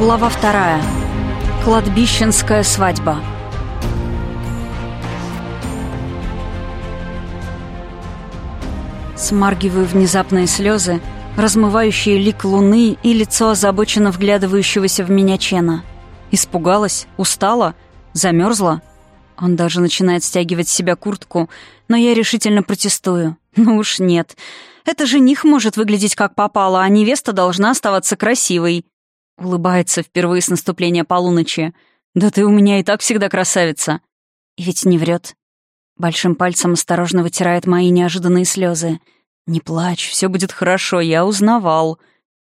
Глава вторая. Кладбищенская свадьба. Смаргиваю внезапные слезы, размывающие лик луны и лицо озабоченно вглядывающегося в меня Чена. Испугалась? Устала? Замерзла? Он даже начинает стягивать с себя куртку, но я решительно протестую. Ну уж нет. Это жених может выглядеть как попало, а невеста должна оставаться красивой. Улыбается впервые с наступления полуночи. «Да ты у меня и так всегда красавица». И ведь не врет. Большим пальцем осторожно вытирает мои неожиданные слезы. «Не плачь, все будет хорошо, я узнавал».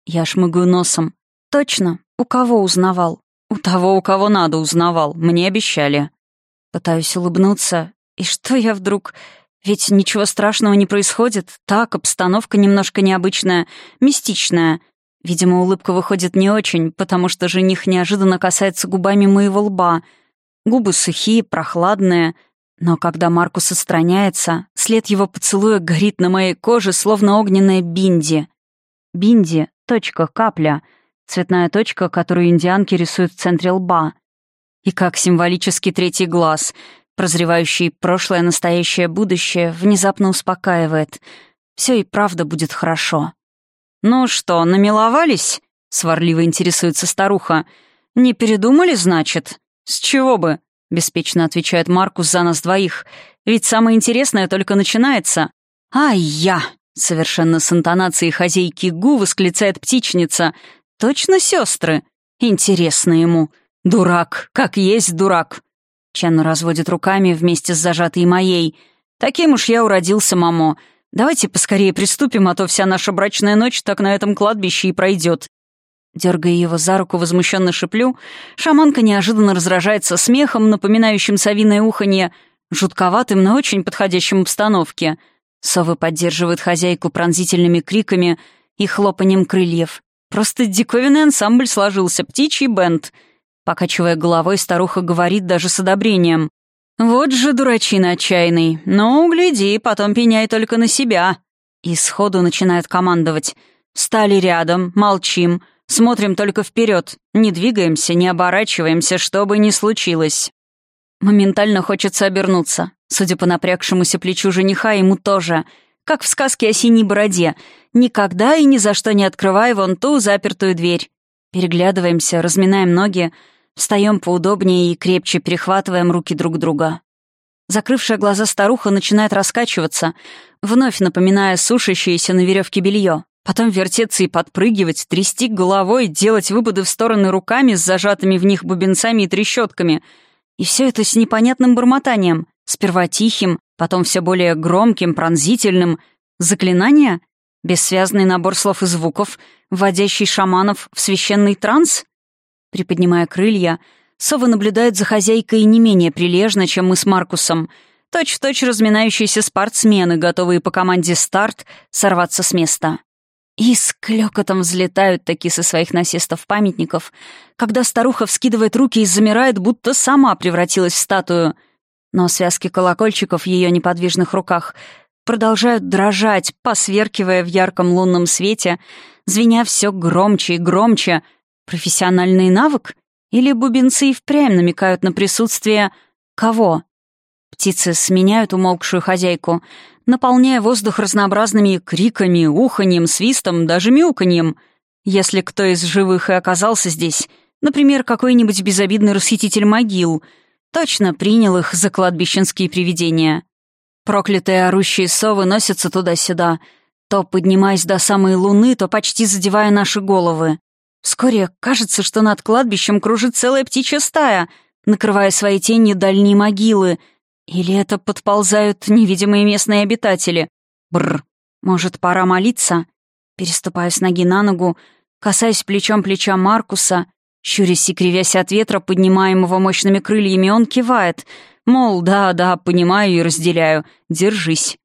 Я шмыгаю носом. «Точно? У кого узнавал?» «У того, у кого надо, узнавал. Мне обещали». Пытаюсь улыбнуться. И что я вдруг... Ведь ничего страшного не происходит. Так, обстановка немножко необычная, мистичная. Видимо, улыбка выходит не очень, потому что жених неожиданно касается губами моего лба. Губы сухие, прохладные. Но когда Маркус отстраняется, след его поцелуя горит на моей коже, словно огненная бинди. Бинди — точка, капля. Цветная точка, которую индианки рисуют в центре лба. И как символический третий глаз, прозревающий прошлое, настоящее, будущее, внезапно успокаивает. Все и правда будет хорошо. «Ну что, намиловались?» — сварливо интересуется старуха. «Не передумали, значит?» «С чего бы?» — беспечно отвечает Маркус за нас двоих. «Ведь самое интересное только начинается». «Ай, я!» — совершенно с интонацией хозяйки Гу восклицает птичница. «Точно сестры?» «Интересно ему». «Дурак, как есть дурак!» Чен разводит руками вместе с зажатой моей. «Таким уж я уродился, мамо. Давайте поскорее приступим, а то вся наша брачная ночь так на этом кладбище и пройдет». Дергая его за руку, возмущенно шиплю, шаманка неожиданно разражается смехом, напоминающим совиное уханье, жутковатым, но очень подходящим обстановке. Совы поддерживают хозяйку пронзительными криками и хлопанием крыльев. Просто диковинный ансамбль сложился, птичий бенд — Покачивая головой, старуха говорит даже с одобрением. «Вот же дурачина отчаянный. Ну, гляди, потом пеняй только на себя». И сходу начинает командовать. «Стали рядом, молчим, смотрим только вперед, не двигаемся, не оборачиваемся, что бы ни случилось». Моментально хочется обернуться. Судя по напрягшемуся плечу жениха, ему тоже. Как в сказке о синей бороде. Никогда и ни за что не открывай вон ту запертую дверь. Переглядываемся, разминаем ноги, Встаем поудобнее и крепче перехватываем руки друг друга. Закрывшая глаза старуха начинает раскачиваться, вновь напоминая сушащееся на веревке белье. Потом вертеться и подпрыгивать, трясти головой, делать выпады в стороны руками с зажатыми в них бубенцами и трещотками. И все это с непонятным бормотанием. Сперва тихим, потом все более громким, пронзительным. Заклинание? Бессвязный набор слов и звуков, вводящий шаманов в священный транс? Приподнимая крылья, сова наблюдает за хозяйкой не менее прилежно, чем мы с Маркусом. Точь-в-точь разминающиеся спортсмены, готовые по команде «старт» сорваться с места. И с клёкотом взлетают таки со своих насестов памятников, когда старуха вскидывает руки и замирает, будто сама превратилась в статую. Но связки колокольчиков в ее неподвижных руках продолжают дрожать, посверкивая в ярком лунном свете, звеня все громче и громче — Профессиональный навык? Или бубенцы и впрямь намекают на присутствие... кого? Птицы сменяют умолкшую хозяйку, наполняя воздух разнообразными криками, уханьем, свистом, даже мяуканьем. Если кто из живых и оказался здесь, например, какой-нибудь безобидный расхититель могил, точно принял их за кладбищенские привидения. Проклятые орущие совы носятся туда-сюда, то поднимаясь до самой луны, то почти задевая наши головы. Вскоре кажется, что над кладбищем кружит целая птичья стая, накрывая своей тенью дальние могилы. Или это подползают невидимые местные обитатели? Бррр. Может, пора молиться? Переступаю с ноги на ногу, касаясь плечом плеча Маркуса, щурясь и кривясь от ветра, поднимаемого мощными крыльями, он кивает. Мол, да-да, понимаю и разделяю. Держись.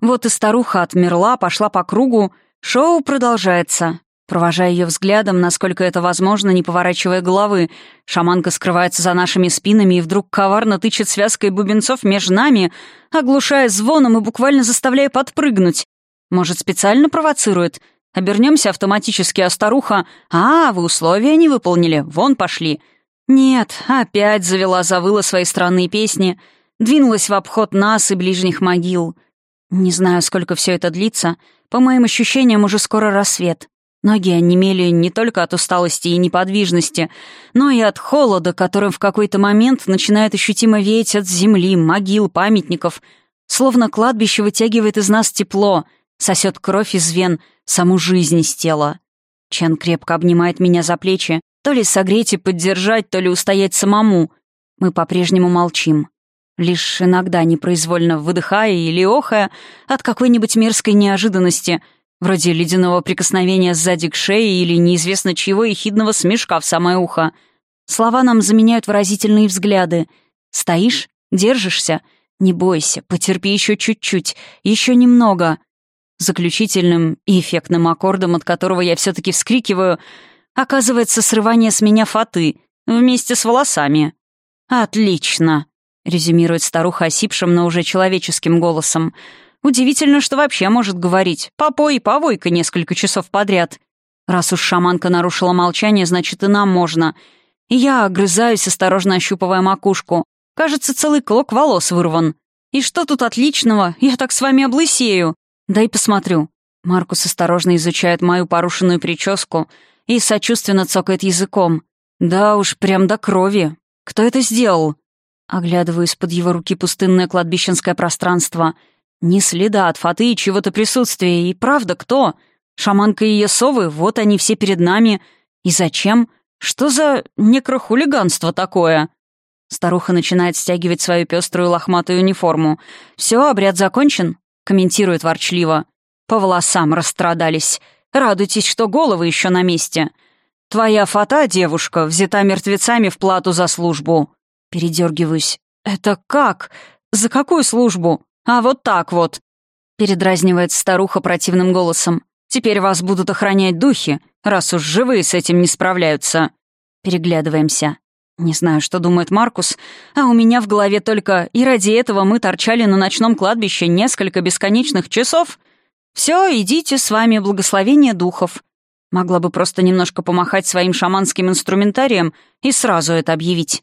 Вот и старуха отмерла, пошла по кругу. Шоу продолжается. Провожая ее взглядом, насколько это возможно, не поворачивая головы, шаманка скрывается за нашими спинами и вдруг коварно тычет связкой бубенцов между нами, оглушая звоном и буквально заставляя подпрыгнуть. Может, специально провоцирует? Обернемся автоматически, а старуха... А, вы условия не выполнили, вон пошли. Нет, опять завела, завыла свои странные песни, двинулась в обход нас и ближних могил. Не знаю, сколько все это длится. По моим ощущениям, уже скоро рассвет. Ноги онемели не только от усталости и неподвижности, но и от холода, которым в какой-то момент начинает ощутимо веять от земли, могил, памятников. Словно кладбище вытягивает из нас тепло, сосет кровь из вен, саму жизнь из тела. Чен крепко обнимает меня за плечи, то ли согреть и поддержать, то ли устоять самому. Мы по-прежнему молчим. Лишь иногда непроизвольно выдыхая или охая от какой-нибудь мерзкой неожиданности — Вроде ледяного прикосновения сзади к шее или неизвестно чьего ехидного смешка в самое ухо. Слова нам заменяют выразительные взгляды. «Стоишь? Держишься? Не бойся, потерпи еще чуть-чуть, еще немного». Заключительным и эффектным аккордом, от которого я все-таки вскрикиваю, оказывается срывание с меня фаты вместе с волосами. «Отлично», — резюмирует старуха осипшим, но уже человеческим голосом. Удивительно, что вообще может говорить. Попой и повойка несколько часов подряд. Раз уж шаманка нарушила молчание, значит, и нам можно. И я огрызаюсь, осторожно ощупывая макушку. Кажется, целый клок волос вырван. И что тут отличного? Я так с вами облысею. Дай посмотрю. Маркус осторожно изучает мою порушенную прическу и сочувственно цокает языком. Да уж, прям до крови. Кто это сделал? Оглядываю из-под его руки пустынное кладбищенское пространство — ни следа от фаты и чего-то присутствия. И правда, кто? Шаманка и ее совы, вот они все перед нами. И зачем? Что за некрохулиганство такое? Старуха начинает стягивать свою пеструю лохматую униформу. «Все, обряд закончен?» — комментирует ворчливо. «По волосам расстрадались. Радуйтесь, что головы еще на месте. Твоя фата, девушка, взята мертвецами в плату за службу». Передергиваюсь. «Это как? За какую службу?» «А вот так вот», — передразнивает старуха противным голосом. «Теперь вас будут охранять духи, раз уж живые с этим не справляются». Переглядываемся. Не знаю, что думает Маркус, а у меня в голове только «и ради этого мы торчали на ночном кладбище несколько бесконечных часов». «Все, идите, с вами благословение духов». Могла бы просто немножко помахать своим шаманским инструментарием и сразу это объявить.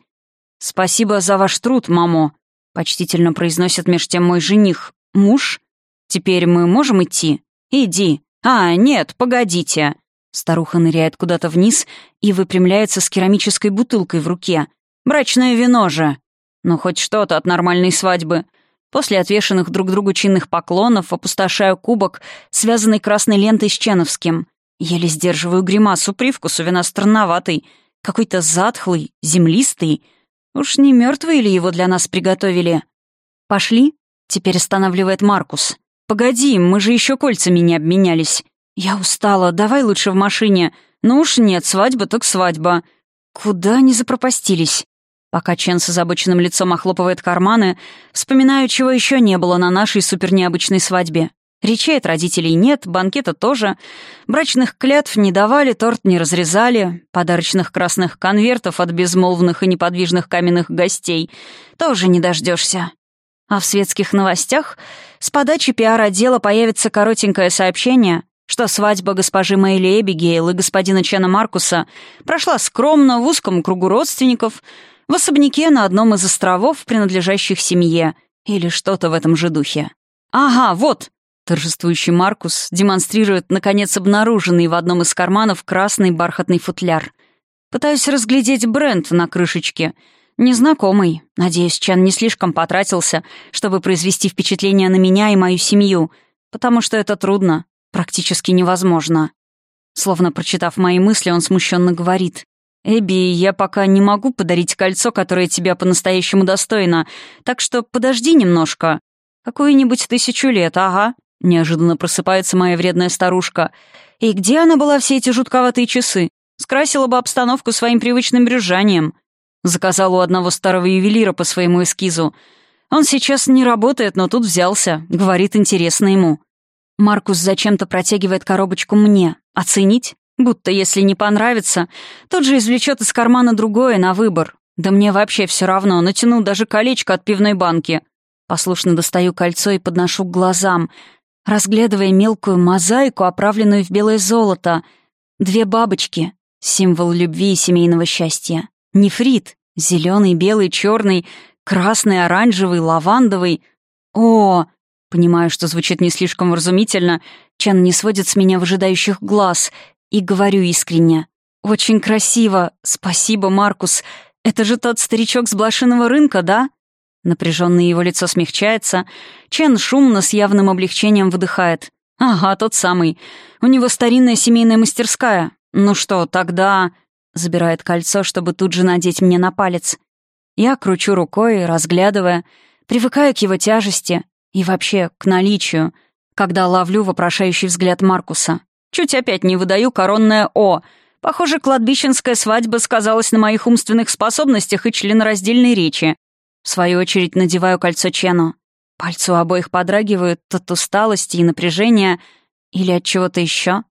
«Спасибо за ваш труд, мамо», — почтительно произносит меж тем мой жених. «Муж? Теперь мы можем идти? Иди. А, нет, погодите». Старуха ныряет куда-то вниз и выпрямляется с керамической бутылкой в руке. «Брачное вино же!» Ну, хоть что-то от нормальной свадьбы. После отвешенных друг другу чинных поклонов опустошаю кубок, связанный красной лентой с Ченовским. Еле сдерживаю гримасу привкусу вина странноватый, какой-то затхлый, землистый — Уж не мертвые ли его для нас приготовили? Пошли? Теперь останавливает Маркус. Погоди, мы же еще кольцами не обменялись. Я устала, давай лучше в машине. Ну уж нет, свадьба так свадьба. Куда они запропастились? Пока Чен с озабоченным лицом охлопывает карманы, вспоминаю, чего еще не было на нашей супернеобычной свадьбе. Речей от родителей нет, банкета тоже. Брачных клятв не давали, торт не разрезали. Подарочных красных конвертов от безмолвных и неподвижных каменных гостей тоже не дождешься. А в светских новостях с подачи пиар-отдела появится коротенькое сообщение, что свадьба госпожи Мэйли Эбигейл и господина Чена Маркуса прошла скромно в узком кругу родственников в особняке на одном из островов, принадлежащих семье, или что-то в этом же духе. «Ага, вот!» Торжествующий Маркус демонстрирует, наконец, обнаруженный в одном из карманов красный бархатный футляр. Пытаюсь разглядеть бренд на крышечке. Незнакомый. Надеюсь, Чан не слишком потратился, чтобы произвести впечатление на меня и мою семью, потому что это трудно, практически невозможно. Словно прочитав мои мысли, он смущенно говорит. «Эбби, я пока не могу подарить кольцо, которое тебя по-настоящему достойно, так что подожди немножко. Какую-нибудь тысячу лет, ага. Неожиданно просыпается моя вредная старушка. И где она была все эти жутковатые часы? Скрасила бы обстановку своим привычным брюзжанием. Заказала у одного старого ювелира по своему эскизу. Он сейчас не работает, но тут взялся. Говорит, интересно ему. Маркус зачем-то протягивает коробочку мне. Оценить? Будто если не понравится, тот же извлечет из кармана другое на выбор. Да мне вообще все равно, натянул даже колечко от пивной банки. Послушно достаю кольцо и подношу к глазам — разглядывая мелкую мозаику, оправленную в белое золото. Две бабочки — символ любви и семейного счастья. Нефрит — зеленый, белый, черный, красный, оранжевый, лавандовый. О, понимаю, что звучит не слишком вразумительно, Чан не сводит с меня выжидающих глаз, и говорю искренне. «Очень красиво. Спасибо, Маркус. Это же тот старичок с блошиного рынка, да?» Напряженное его лицо смягчается. Чен шумно, с явным облегчением выдыхает. «Ага, тот самый. У него старинная семейная мастерская. Ну что, тогда...» Забирает кольцо, чтобы тут же надеть мне на палец. Я кручу рукой, разглядывая, привыкаю к его тяжести и вообще к наличию, когда ловлю вопрошающий взгляд Маркуса. Чуть опять не выдаю коронное «О». Похоже, кладбищенская свадьба сказалась на моих умственных способностях и членораздельной речи. Свою очередь надеваю кольцо Чену. Пальцы у обоих подрагивают от усталости и напряжения или от чего-то еще.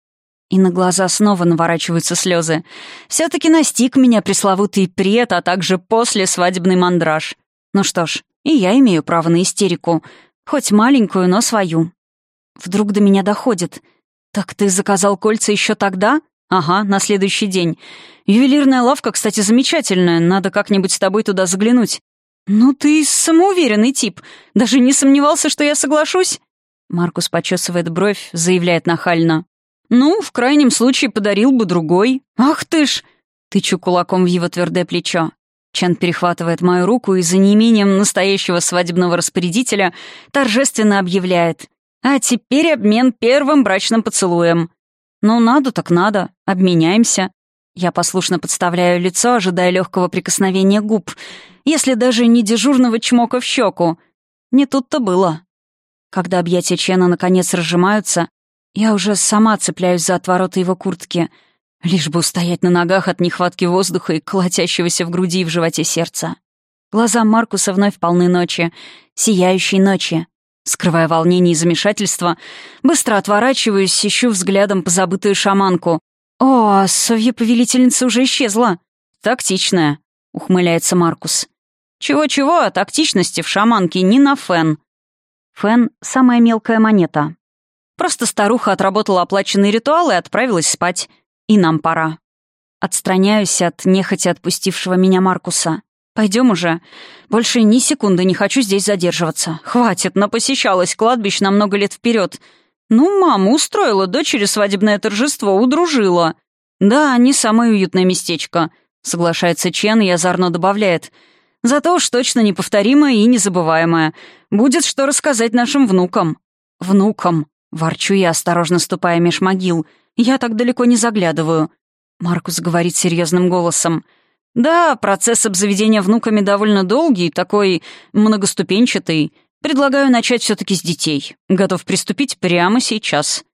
И на глаза снова наворачиваются слезы. Все-таки настиг меня пресловутый пред, а также после свадебный мандраж. Ну что ж, и я имею право на истерику. Хоть маленькую, но свою. Вдруг до меня доходит. «Так ты заказал кольца еще тогда?» «Ага, на следующий день. Ювелирная лавка, кстати, замечательная. Надо как-нибудь с тобой туда заглянуть. «Ну ты самоуверенный тип. Даже не сомневался, что я соглашусь?» Маркус почесывает бровь, заявляет нахально. «Ну, в крайнем случае подарил бы другой. Ах ты ж!» Тычу кулаком в его твердое плечо. Чан перехватывает мою руку и за неимением настоящего свадебного распорядителя торжественно объявляет. «А теперь обмен первым брачным поцелуем». «Ну, надо так надо. Обменяемся». Я послушно подставляю лицо, ожидая легкого прикосновения губ — если даже не дежурного чмока в щеку. Не тут-то было. Когда объятия Чена наконец разжимаются, я уже сама цепляюсь за отвороты его куртки, лишь бы устоять на ногах от нехватки воздуха и колотящегося в груди и в животе сердца. Глаза Маркуса вновь полны ночи, сияющей ночи. Скрывая волнение и замешательство, быстро отворачиваюсь, ищу взглядом позабытую шаманку. «О, совья-повелительница уже исчезла!» «Тактичная», — ухмыляется Маркус. Чего-чего, а тактичности в шаманке не на фен. Фен — самая мелкая монета. Просто старуха отработала оплаченный ритуал и отправилась спать. И нам пора. Отстраняюсь от нехотя отпустившего меня Маркуса. Пойдем уже. Больше ни секунды не хочу здесь задерживаться. Хватит, напосещалась кладбищ на много лет вперед. Ну, мама устроила дочери свадебное торжество, удружила. Да, не самое уютное местечко. Соглашается Чен и озорно добавляет — Зато уж точно неповторимое и незабываемое. Будет что рассказать нашим внукам». «Внукам», — ворчу я, осторожно ступая меж могил. «Я так далеко не заглядываю». Маркус говорит серьезным голосом. «Да, процесс обзаведения внуками довольно долгий, такой многоступенчатый. Предлагаю начать все таки с детей. Готов приступить прямо сейчас».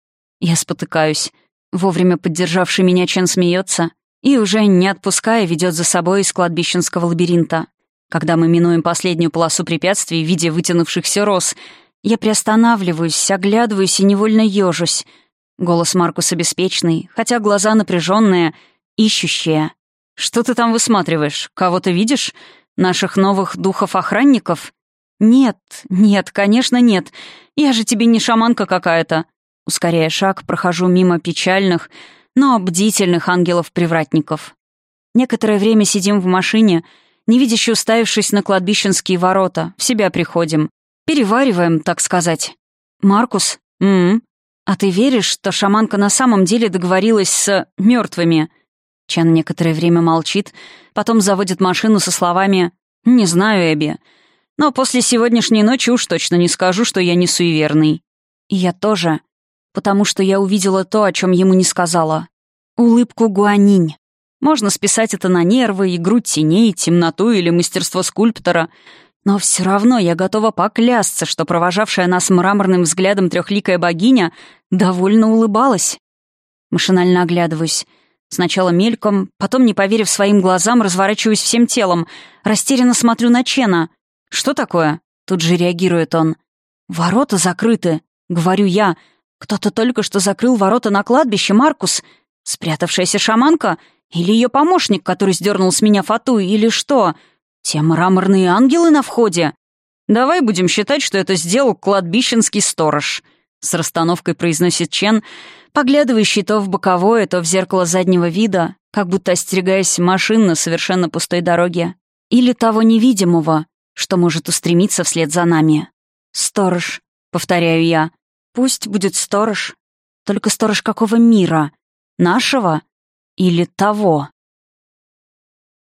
Я спотыкаюсь. Вовремя поддержавший меня Чен смеется и, уже не отпуская, ведет за собой из кладбищенского лабиринта. Когда мы минуем последнюю полосу препятствий в виде вытянувшихся роз, я приостанавливаюсь, оглядываюсь и невольно ежусь. Голос Маркуса беспечный, хотя глаза напряженные, ищущие. «Что ты там высматриваешь? Кого-то видишь? Наших новых духов-охранников?» «Нет, нет, конечно, нет. Я же тебе не шаманка какая-то». Ускоряя шаг, прохожу мимо печальных, но бдительных ангелов-привратников. Некоторое время сидим в машине — невидяще уставившись на кладбищенские ворота, в себя приходим. Перевариваем, так сказать. «Маркус? М, -м. А ты веришь, что шаманка на самом деле договорилась с мертвыми? Чан некоторое время молчит, потом заводит машину со словами «Не знаю, Эбби, но после сегодняшней ночи уж точно не скажу, что я не суеверный». И я тоже, потому что я увидела то, о чем ему не сказала. Улыбку Гуанинь. Можно списать это на нервы, игру теней, темноту или мастерство скульптора. Но все равно я готова поклясться, что провожавшая нас мраморным взглядом трехликая богиня довольно улыбалась. Машинально оглядываюсь. Сначала мельком, потом, не поверив своим глазам, разворачиваюсь всем телом. Растерянно смотрю на Чена. «Что такое?» Тут же реагирует он. «Ворота закрыты», — говорю я. «Кто-то только что закрыл ворота на кладбище, Маркус. Спрятавшаяся шаманка или ее помощник, который сдернул с меня фату, или что? Те мраморные ангелы на входе? Давай будем считать, что это сделал кладбищенский сторож. с расстановкой произносит Чен, поглядывающий то в боковое, то в зеркало заднего вида, как будто остерегаясь машин на совершенно пустой дороге. Или того невидимого, что может устремиться вслед за нами. «Сторож», — повторяю я. «Пусть будет сторож. Только сторож какого мира? Нашего или того?»